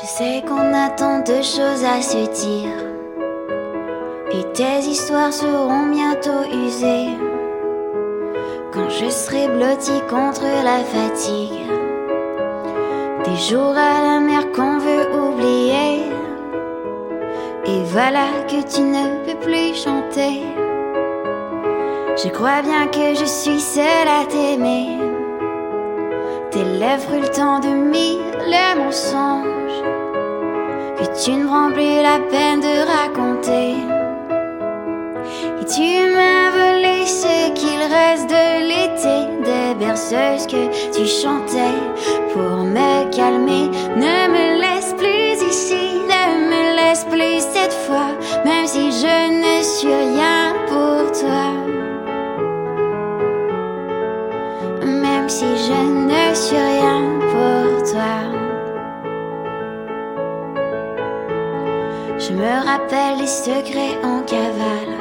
Je sais qu'on a tant de choses à se dire. Et tes histoires seront bientôt usées. Quand je serai blotti contre la fatigue. Des jours à la mer qu'on veut oublier. Et voilà que tu ne peux plus chanter. Je crois bien que je suis seule à t'aimer. Tes lèvres le temps de mille mensonges que tu ne prends plus la peine de raconter. Et tu m'as volé ce qu'il reste de l'été, des berceuses que tu chantais pour me calmer. Ne me laisse plus ici, ne me laisse plus cette fois, même si je ne suis rien pour toi. Même si je ne suis rien pour toi. Je me rappelle les secrets en cavale,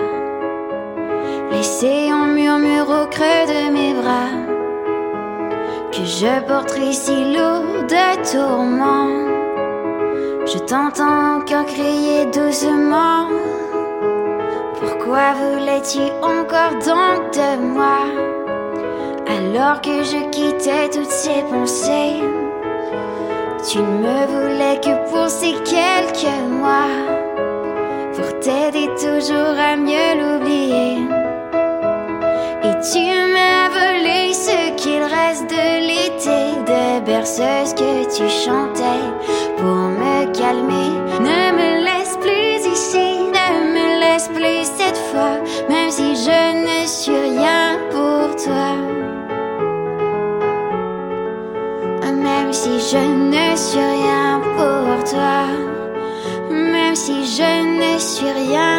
laissés en murmure au creux de mes bras, que je porterai si lourd de tourments. Je t'entends encore crier doucement. Pourquoi voulais-tu encore donc de moi? Alors que je quittais toutes ces pensées, tu ne me voulais que quelques mois, pour t'aider toujours à mieux l'oublier. Et tu m'as volé ce qu'il reste de l'été, des berceuses que tu chantais pour me calmer. Ne me laisse plus ici, ne me laisse plus cette fois, même si je ne suis rien pour toi. Même si je ne suis rien pour toi, je ne suis rien.